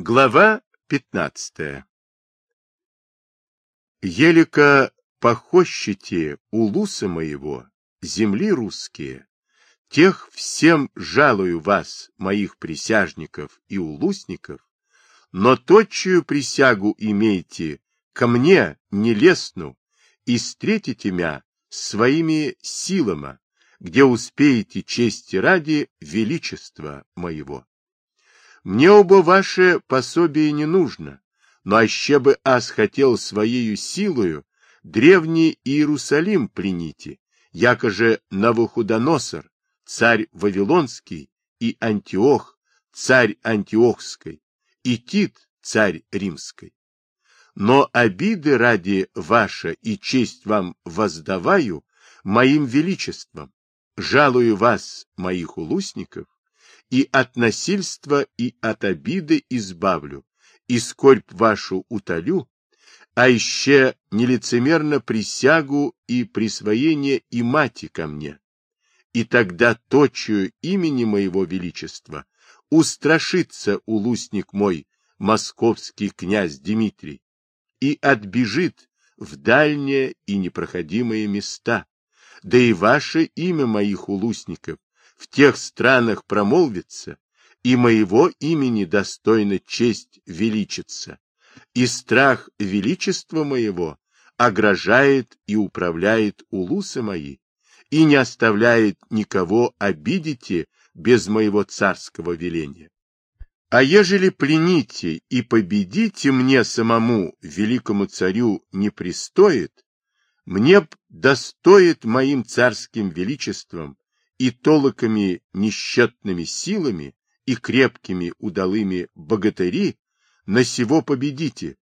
Глава 15 Елика похощите улуса моего, земли русские, тех всем жалую вас, моих присяжников и улусников, но точную присягу имейте ко мне нелестну и встретите мя своими силами, где успеете чести ради величества моего. Мне оба ваше пособие не нужно, но аще бы ас хотел своею силою древний Иерусалим плените, якоже Навуходоносор, царь Вавилонский, и Антиох, царь Антиохской, и Тит, царь Римской. Но обиды ради ваша и честь вам воздаваю моим величеством, жалую вас, моих улусников, и от насильства, и от обиды избавлю, и скорбь вашу утолю, а еще нелицемерно присягу и присвоение и мати ко мне. И тогда точию имени моего величества устрашится улусник мой, московский князь Дмитрий, и отбежит в дальние и непроходимые места, да и ваше имя моих улусников в тех странах промолвится, и моего имени достойна честь величиться, и страх величества моего огражает и управляет улусы мои, и не оставляет никого обидите без моего царского веления. А ежели плените и победите мне самому, великому царю, не пристоит, мне б достоит моим царским величеством и толоками несчетными силами и крепкими удалыми богатыри на сего победите,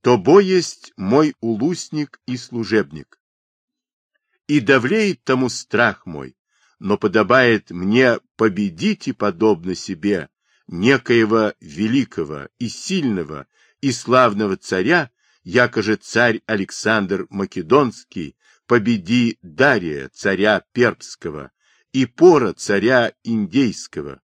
то бо есть мой улусник и служебник. И давлеет тому страх мой, но подобает мне победите подобно себе некоего великого и сильного и славного царя, якоже царь Александр Македонский, победи Дария, царя Пербского, и пора царя Индейского.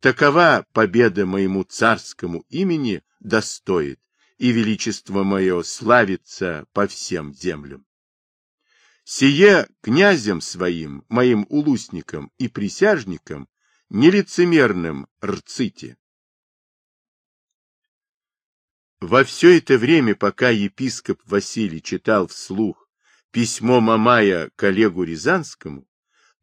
Такова победа моему царскому имени достоит, и величество мое славится по всем землям. Сие князем своим, моим улусникам и присяжникам, нелицемерным рците. Во все это время, пока епископ Василий читал вслух письмо Мамая коллегу Рязанскому,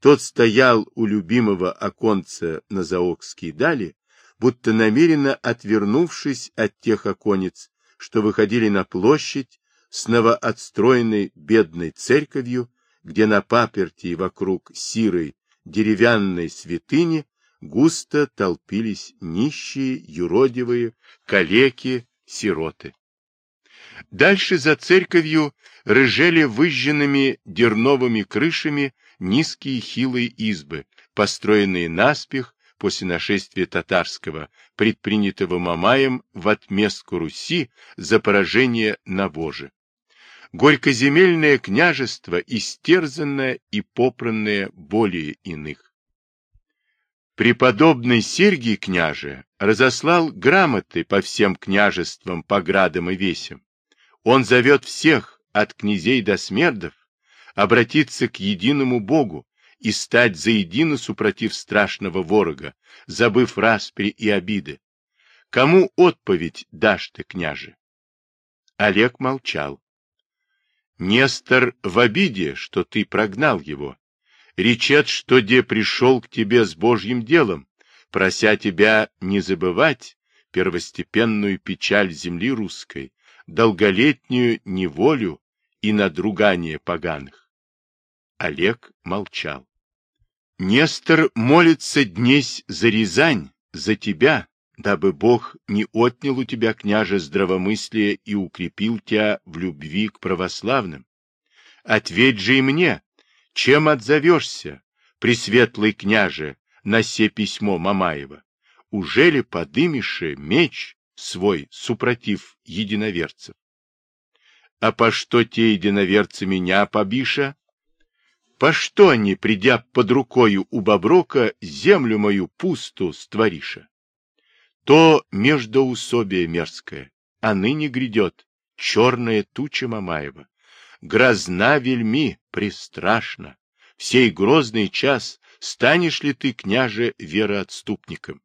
тот стоял у любимого оконца на Заокские дали, будто намеренно отвернувшись от тех оконец, что выходили на площадь с новоотстроенной бедной церковью, где на паперти и вокруг сирой деревянной святыни густо толпились нищие, юродивые, калеки, сироты. Дальше за церковью рыжели выжженными дерновыми крышами низкие хилые избы, построенные наспех после нашествия татарского, предпринятого Мамаем в отместку Руси за поражение на Воже. Горькоземельное княжество, истерзанное и попранное более иных. Преподобный Сергий княже разослал грамоты по всем княжествам, поградам и весям. Он зовет всех, от князей до смердов, обратиться к единому Богу и стать заедино супротив страшного ворога, забыв распри и обиды. Кому отповедь дашь ты, княже? Олег молчал. Нестор в обиде, что ты прогнал его, речет, что де пришел к тебе с Божьим делом, прося тебя не забывать первостепенную печаль земли русской, долголетнюю неволю и надругание поганых. Олег молчал. Нестор молится днесь за Рязань, за тебя, дабы Бог не отнял у тебя, княже, здравомыслие и укрепил тебя в любви к православным. Ответь же и мне, чем отзовешься, пресветлый княже, на се письмо Мамаева? Ужели подымешь меч свой, супротив единоверцев? А по что те единоверцы меня побиша? По что они, придя под рукою у Боброка, землю мою пусту створиша? То междоусобие мерзкое, а ныне грядет черная туча Мамаева. Грозна вельми, пристрашна. В сей грозный час станешь ли ты, княже, вероотступником?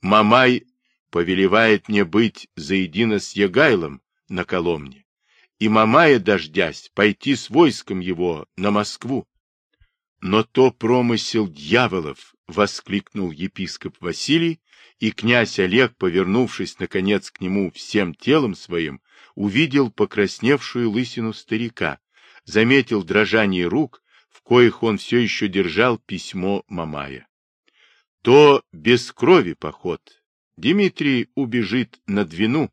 Мамай повелевает мне быть заедино с Егайлом на Коломне, и Мамая, дождясь, пойти с войском его на Москву. Но то промысел дьяволов, — воскликнул епископ Василий, и князь Олег, повернувшись, наконец, к нему всем телом своим, увидел покрасневшую лысину старика, заметил дрожание рук, в коих он все еще держал письмо Мамая. То без крови поход. Дмитрий убежит на Двину.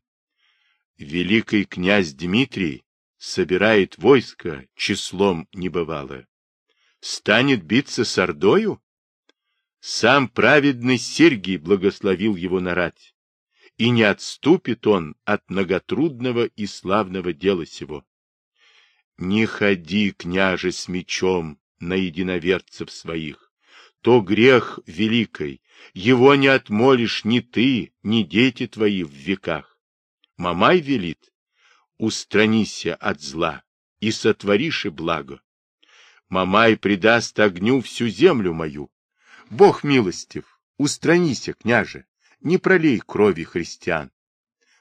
Великий князь Дмитрий собирает войско числом небывалое. Станет биться с Ордою? Сам праведный Сергий благословил его на рать, и не отступит он от многотрудного и славного дела сего. Не ходи, княже, с мечом на единоверцев своих, то грех великой, его не отмолишь ни ты, ни дети твои в веках. Мамай велит, устранися от зла и сотворишь и благо. Мамай предаст огню всю землю мою, Бог милостив, устранися, княже, не пролей крови христиан.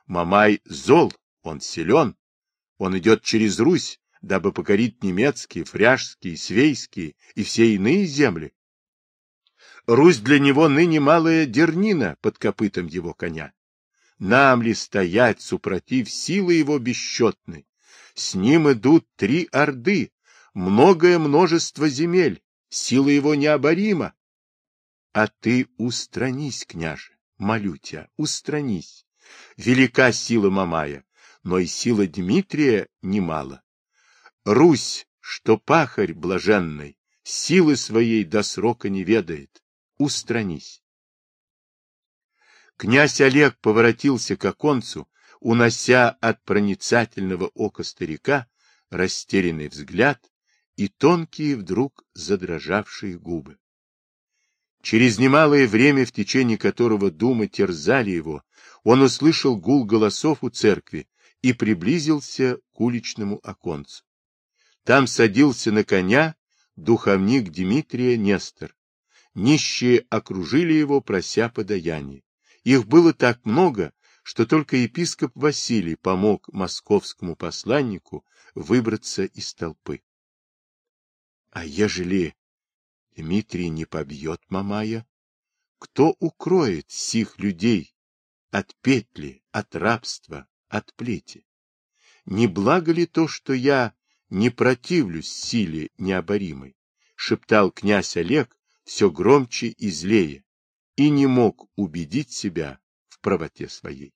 Мамай зол, он силен, он идет через Русь, дабы покорить немецкие, фряжские, свейские и все иные земли. Русь для него ныне малая дернина под копытом его коня. Нам ли стоять, супротив силы его бесчетной? С ним идут три орды, многое множество земель, сила его необорима. А ты устранись, княже, молю тебя, устранись. Велика сила Мамая, но и сила Дмитрия немало. Русь, что пахарь блаженный, силы своей до срока не ведает, устранись. Князь Олег поворотился к оконцу, унося от проницательного ока старика растерянный взгляд и тонкие вдруг задрожавшие губы. Через немалое время, в течение которого думы терзали его, он услышал гул голосов у церкви и приблизился к уличному оконцу. Там садился на коня духовник Дмитрия Нестор. Нищие окружили его, прося подаяния. Их было так много, что только епископ Василий помог московскому посланнику выбраться из толпы. А ежели Дмитрий не побьет Мамая? Кто укроет сих людей от петли, от рабства, от плети? Не благо ли то, что я не противлюсь силе необоримой? Шептал князь Олег все громче и злее и не мог убедить себя в правоте своей.